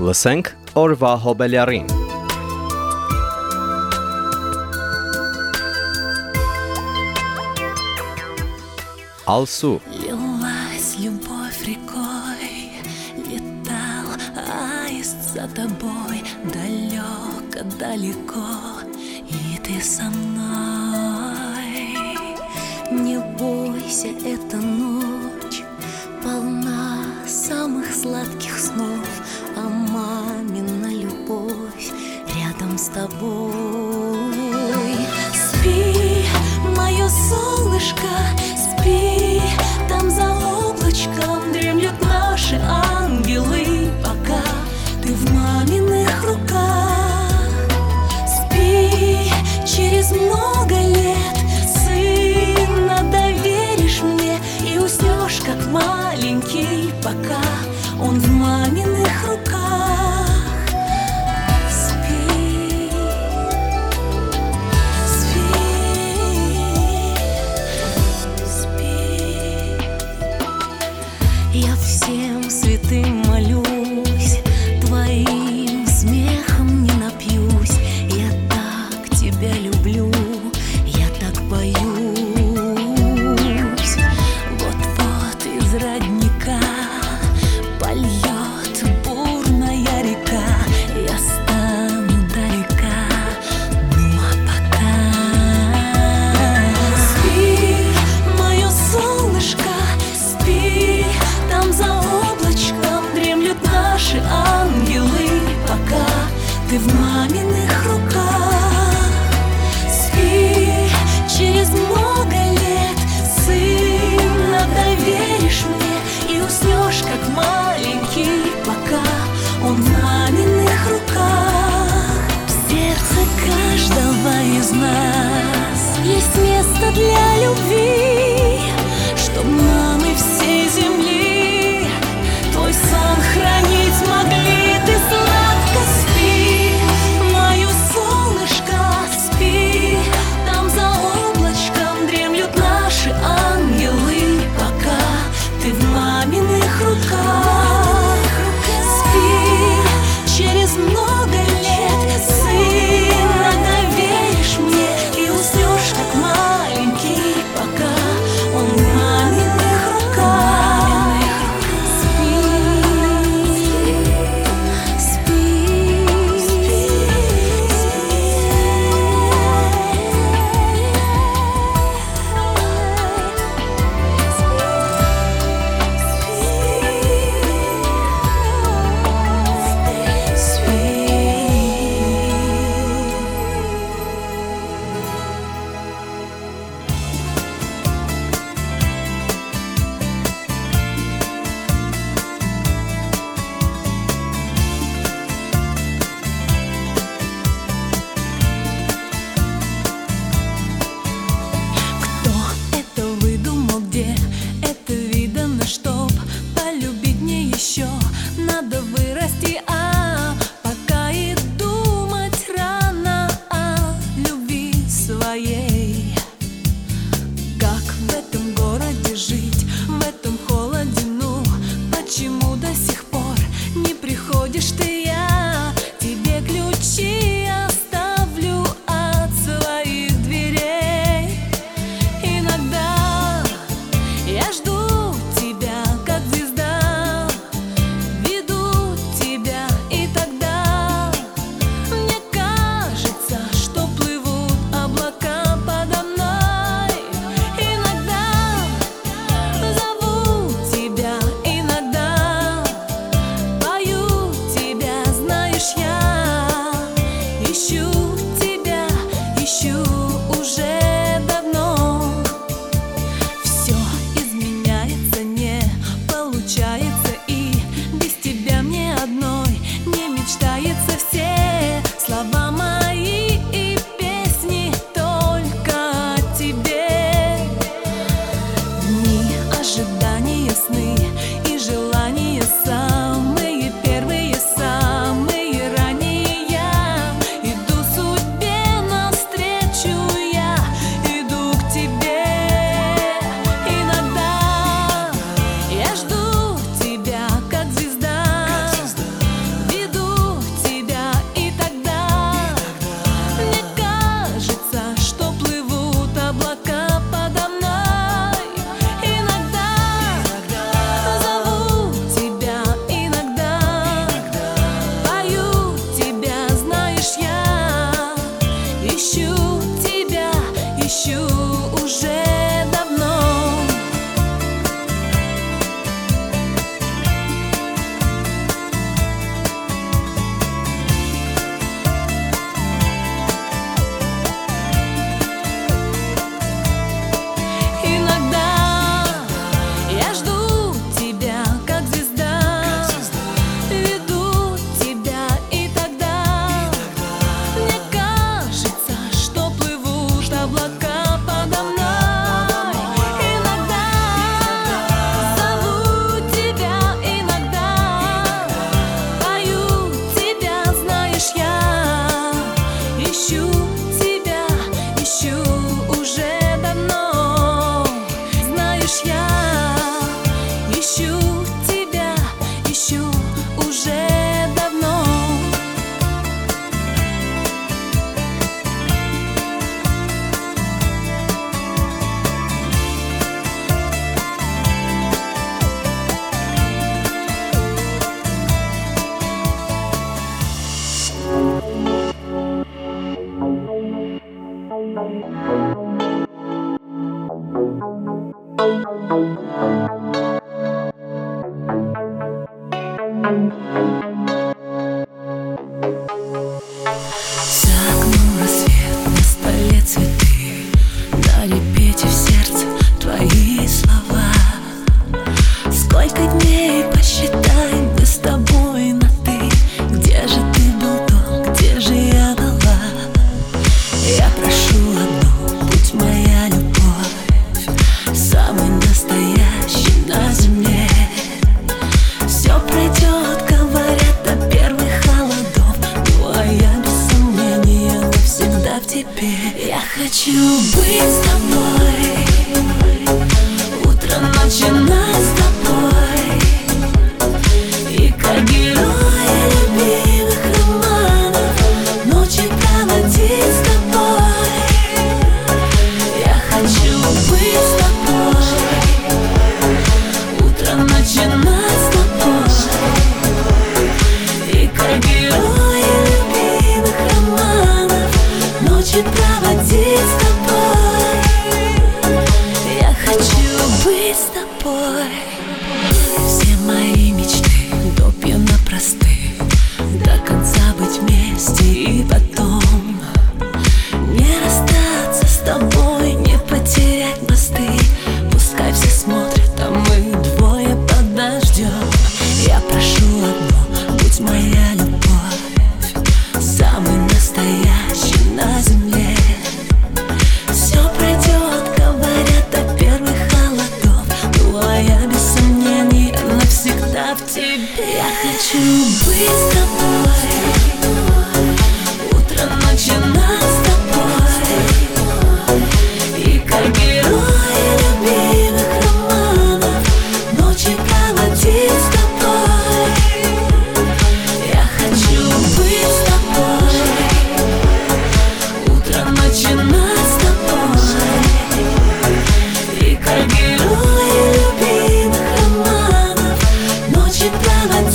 Լսենք օրվա հոբելյարին։ Алсу. Лилась любовь рекой, летал аист за тобой, далеко, далеко, и ты со мной. Не бойся, эта ночь полна самых сладких маленький пока Он в маминых руках. как маленький пока Он в маминых руках. В сердце каждого из нас Есть место для любви.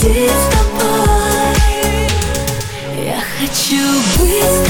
Проводить с тобой. Я хочу быть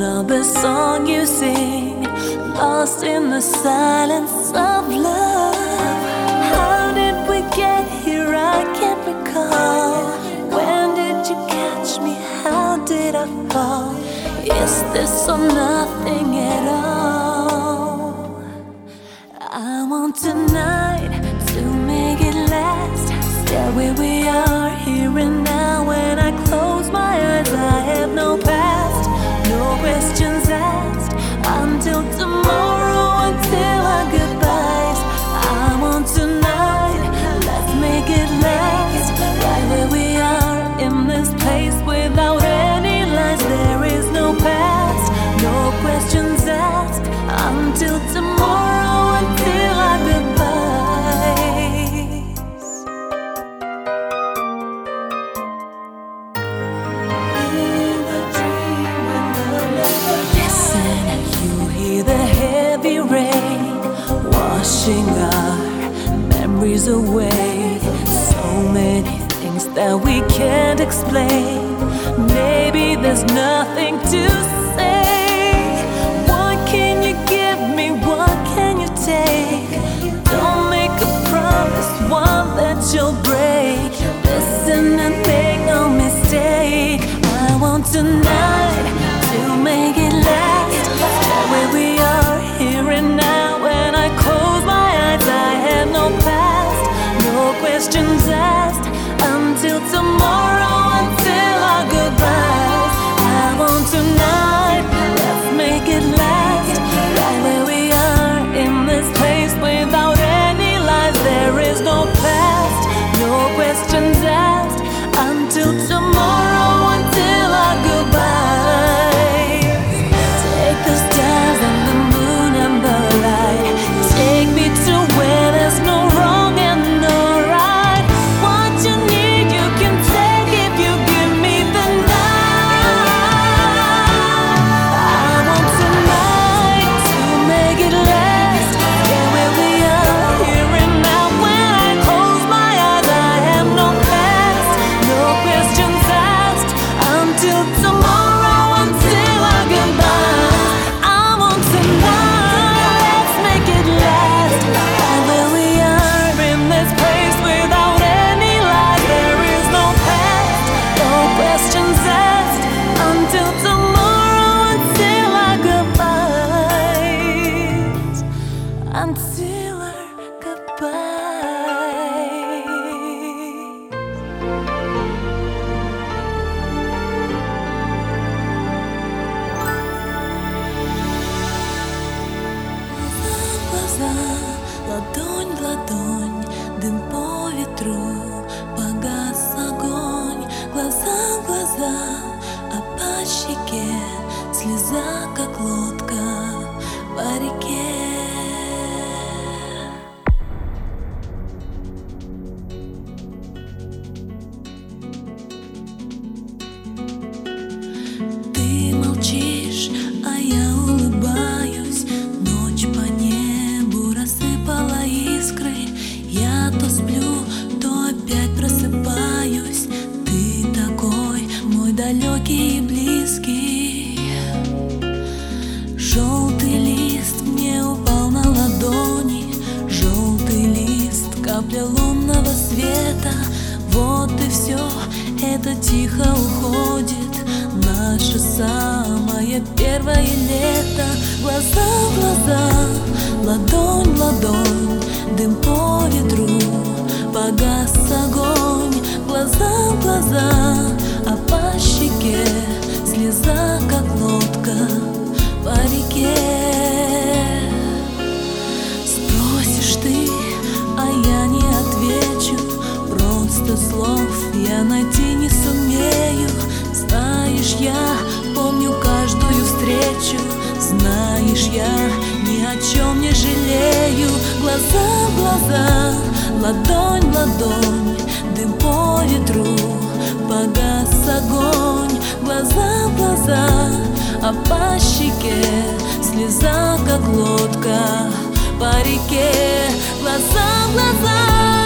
the song you sing. Lost in the silence of love. How did we get here? I can't recall. When did you catch me? How did I fall. Is this or nothing at all? I want tonight to make it last. Stay where we are here and now. When I close my eyes, I have no past, questions asked until tomorrow, memories away. So many things that we can't explain. Maybe there's nothing to say. What can you give me? What can you take? Don't make a promise, one that you'll break. Listen and make no mistake. I want tonight самое первое лето. Глаза в глаза, ладонь в ладонь Дым по ветру, погас огонь. Глаза в глаза, а по щеке Слеза, как лодка по реке. Спросишь ты, а я не отвечу. Просто слов я найти не сумею. Знаешь, я помню каждую встречу. Знаешь, я ни о чем не жалею. Глаза в глаза, ладонь в ладонь Дым по ветру, погас огонь. Глаза в глаза, а по щеке Слеза, как лодка по реке. Глаза в глаза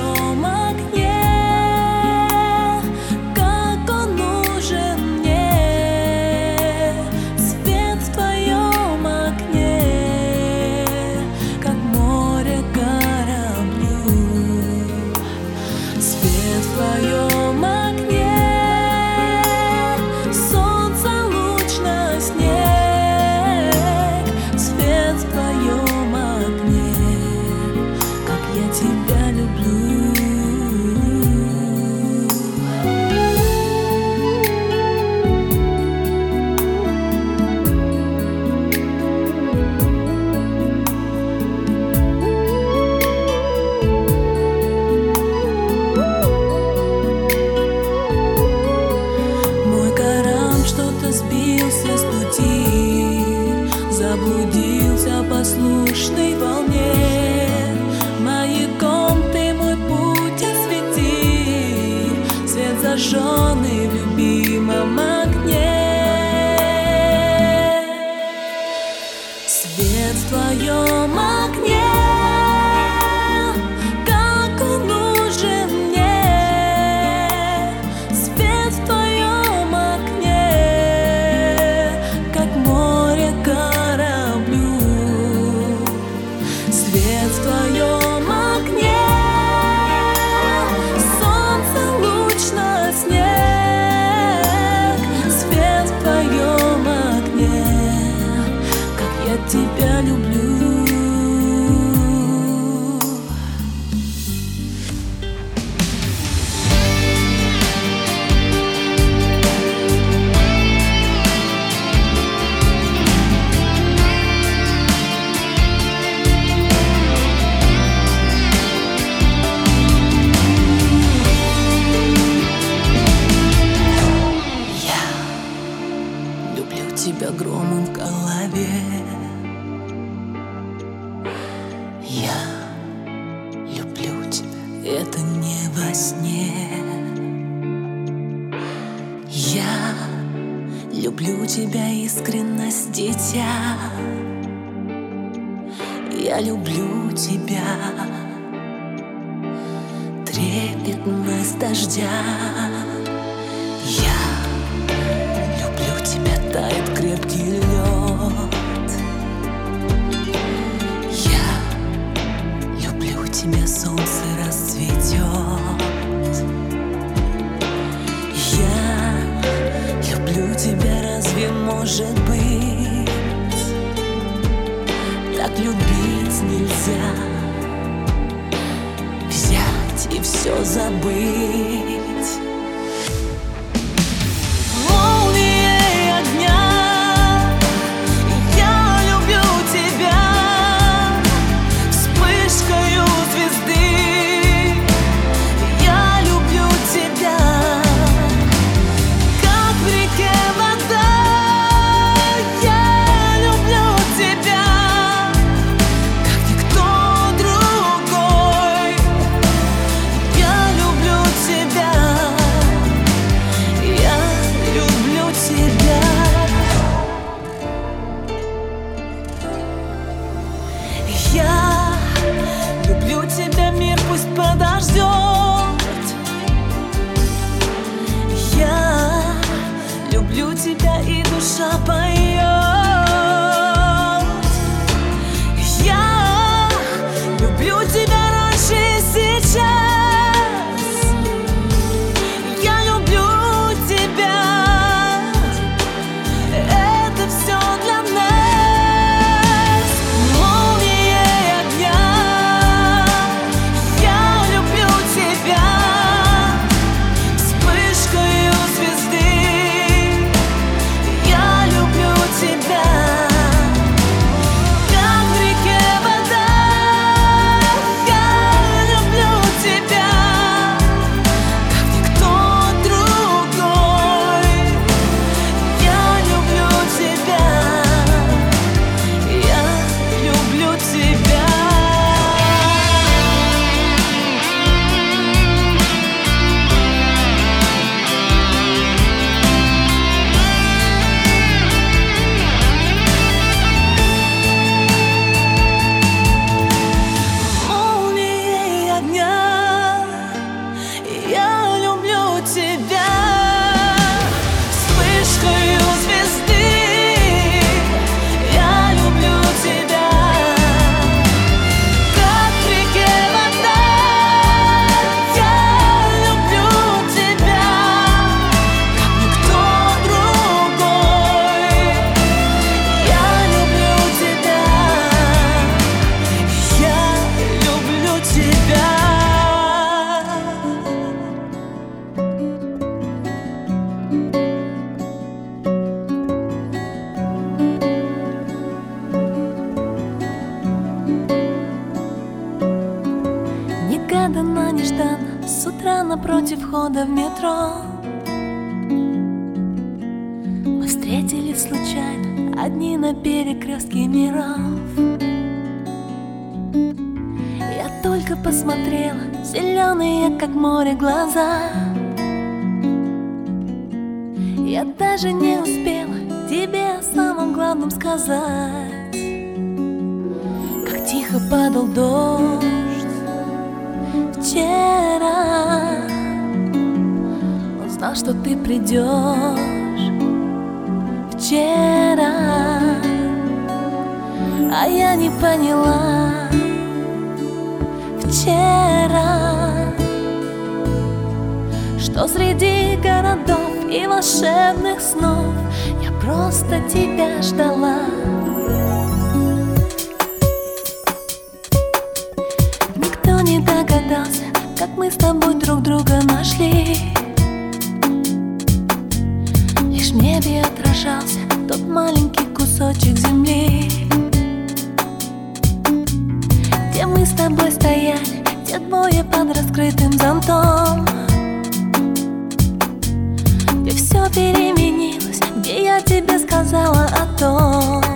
в все забыть смотрела Зеленые, как море, глаза. Я даже не успела Тебе о самом главном сказать. Как тихо падал дождь Вчера. Он знал, что ты придешь Вчера. А я не поняла вчера Что среди городов и волшебных снов Я просто тебя ждала. Никто не догадался, как мы с тобой друг друга нашли. под раскрытым зонтом. Где все переменилось, где я тебе сказала о том?